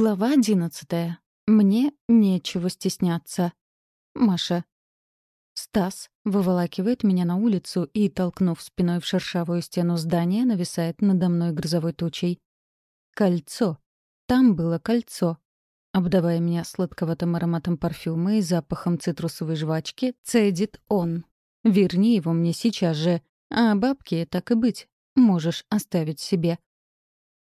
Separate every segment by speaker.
Speaker 1: Глава одиннадцатая. Мне нечего стесняться. Маша. Стас выволакивает меня на улицу и, толкнув спиной в шершавую стену здания, нависает надо мной грозовой тучей. Кольцо. Там было кольцо. Обдавая меня сладковатым ароматом парфюма и запахом цитрусовой жвачки, цедит он. «Верни его мне сейчас же, а бабки, так и быть, можешь оставить себе».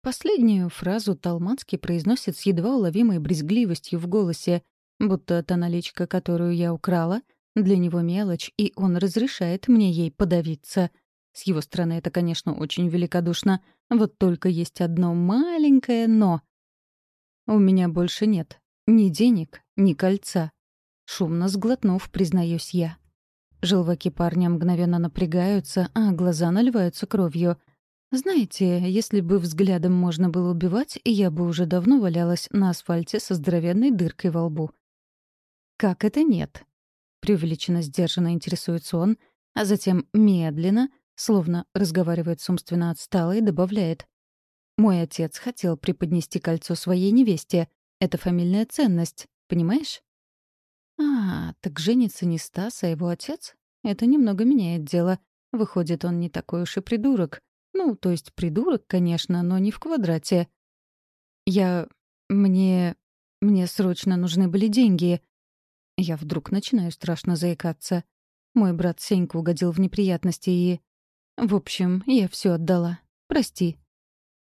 Speaker 1: Последнюю фразу Талмацкий произносит с едва уловимой брезгливостью в голосе, будто та наличка, которую я украла, для него мелочь, и он разрешает мне ей подавиться. С его стороны это, конечно, очень великодушно, вот только есть одно маленькое «но». У меня больше нет ни денег, ни кольца. Шумно сглотнув, признаюсь я. Желваки парня мгновенно напрягаются, а глаза наливаются кровью — знаете, если бы взглядом можно было убивать, я бы уже давно валялась на асфальте со здоровенной дыркой во лбу. «Как это нет?» — преувеличенно сдержанно интересуется он, а затем медленно, словно разговаривает с умственно отсталой, добавляет. «Мой отец хотел преподнести кольцо своей невесте. Это фамильная ценность, понимаешь?» «А, так женится не Стас, а его отец? Это немного меняет дело. Выходит, он не такой уж и придурок. Ну, то есть придурок, конечно, но не в квадрате. Я... Мне... Мне срочно нужны были деньги. Я вдруг начинаю страшно заикаться. Мой брат Сенька угодил в неприятности и... В общем, я все отдала. Прости.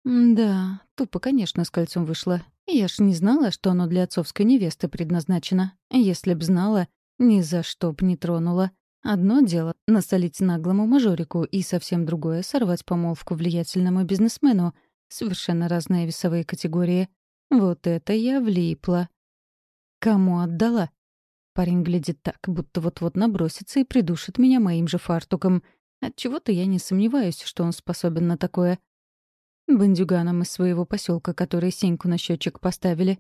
Speaker 1: Да, тупо, конечно, с кольцом вышло. Я ж не знала, что оно для отцовской невесты предназначено. Если б знала, ни за что б не тронула. Одно дело — насолить наглому мажорику, и совсем другое — сорвать помолвку влиятельному бизнесмену. Совершенно разные весовые категории. Вот это я влипла. Кому отдала? Парень глядит так, будто вот-вот набросится и придушит меня моим же фартуком. Отчего-то я не сомневаюсь, что он способен на такое. Бандюганам из своего поселка, которые Сеньку на счетчик поставили.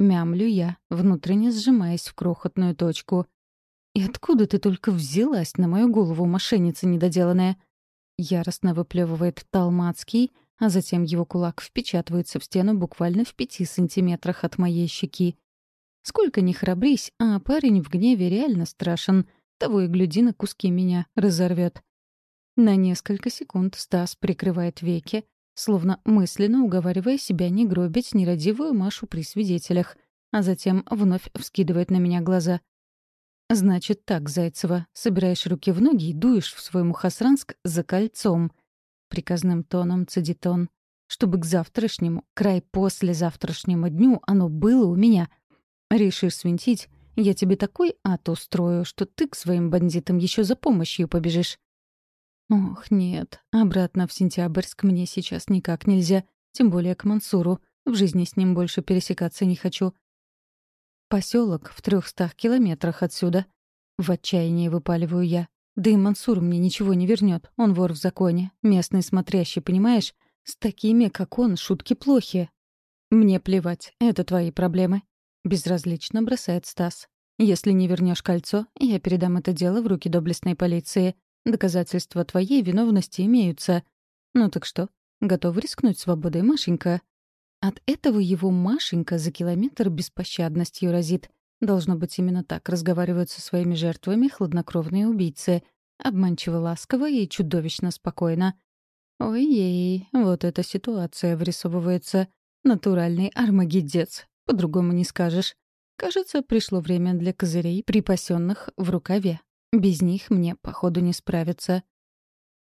Speaker 1: Мямлю я, внутренне сжимаясь в крохотную точку — «И откуда ты только взялась на мою голову, мошенница недоделанная?» Яростно выплевывает Талмацкий, а затем его кулак впечатывается в стену буквально в пяти сантиметрах от моей щеки. Сколько ни храбрись, а парень в гневе реально страшен. Того и гляди на куски меня разорвет. На несколько секунд Стас прикрывает веки, словно мысленно уговаривая себя не гробить нерадивую Машу при свидетелях, а затем вновь вскидывает на меня глаза — «Значит так, Зайцева, собираешь руки в ноги и дуешь в свой Мухасранск за кольцом», — приказным тоном цедит он, «чтобы к завтрашнему, край после завтрашнему дню оно было у меня. Решишь свинтить, я тебе такой ад устрою, что ты к своим бандитам еще за помощью побежишь». «Ох, нет, обратно в Сентябрьск мне сейчас никак нельзя, тем более к Мансуру. В жизни с ним больше пересекаться не хочу. Поселок в трехстах километрах отсюда. В отчаянии выпаливаю я. Да и Мансур мне ничего не вернет. Он вор в законе. Местный смотрящий, понимаешь? С такими, как он, шутки плохи. Мне плевать, это твои проблемы. Безразлично бросает Стас. Если не вернешь кольцо, я передам это дело в руки доблестной полиции. Доказательства твоей виновности имеются. Ну так что, готов рискнуть свободой, Машенька? От этого его Машенька за километр беспощадностью разит. Должно быть, именно так разговаривают со своими жертвами хладнокровные убийцы. Обманчиво ласково и чудовищно спокойно. Ой-ей, вот эта ситуация вырисовывается. Натуральный армагеддец. По-другому не скажешь. Кажется, пришло время для козырей, припасенных в рукаве. Без них мне, походу, не справиться.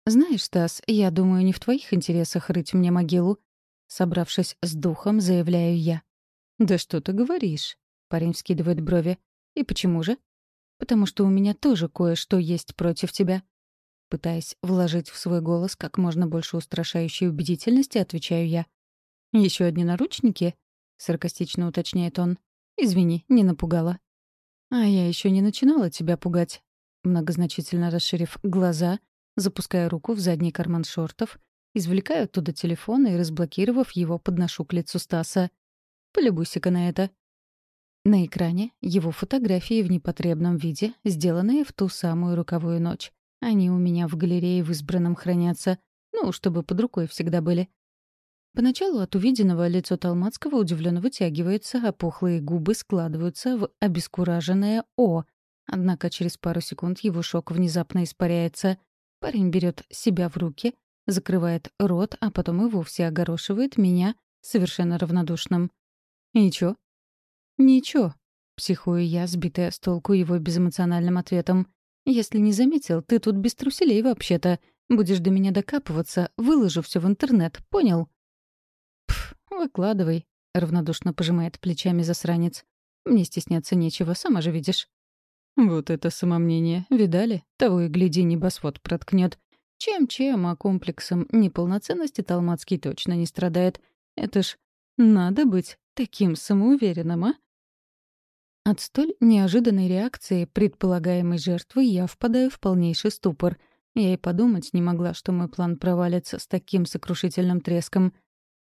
Speaker 1: Знаешь, Стас, я думаю, не в твоих интересах рыть мне могилу. Собравшись с духом, заявляю я. «Да что ты говоришь?» — парень вскидывает брови. «И почему же?» «Потому что у меня тоже кое-что есть против тебя». Пытаясь вложить в свой голос как можно больше устрашающей убедительности, отвечаю я. Еще одни наручники?» — саркастично уточняет он. «Извини, не напугала». «А я еще не начинала тебя пугать». Многозначительно расширив глаза, запуская руку в задний карман шортов Извлекаю оттуда телефон и, разблокировав его, подношу к лицу Стаса. Полюбуйся-ка на это. На экране его фотографии в непотребном виде, сделанные в ту самую руковую ночь. Они у меня в галерее в избранном хранятся. Ну, чтобы под рукой всегда были. Поначалу от увиденного лицо Талмацкого удивленно вытягивается, а пухлые губы складываются в обескураженное «О». Однако через пару секунд его шок внезапно испаряется. Парень берет себя в руки, закрывает рот, а потом и вовсе огорошивает меня совершенно равнодушным. «Ничего?» «Ничего», — психую я, сбитая с толку его безэмоциональным ответом. «Если не заметил, ты тут без труселей вообще-то. Будешь до меня докапываться, выложу все в интернет, понял?» «Пф, выкладывай», — равнодушно пожимает плечами засранец. «Мне стесняться нечего, сама же видишь». «Вот это самомнение. Видали? Того и гляди, небосвод проткнет. Чем-чем, а комплексом неполноценности Талмацкий точно не страдает. Это ж надо быть таким самоуверенным, а?» От столь неожиданной реакции предполагаемой жертвы я впадаю в полнейший ступор. Я и подумать не могла, что мой план провалится с таким сокрушительным треском.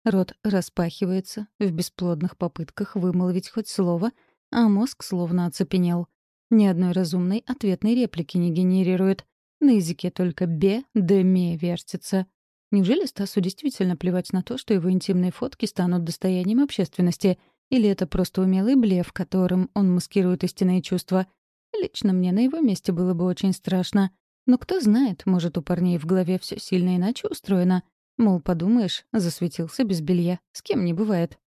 Speaker 1: Рот распахивается в бесплодных попытках вымолвить хоть слово, а мозг словно оцепенел. Ни одной разумной ответной реплики не генерирует. На языке только «бе» да «ме» вертится. Неужели Стасу действительно плевать на то, что его интимные фотки станут достоянием общественности — или это просто умелый блеф, которым он маскирует истинные чувства? Лично мне на его месте было бы очень страшно. Но кто знает, может, у парней в голове все сильно иначе устроено. Мол, подумаешь, засветился без белья. С кем не бывает.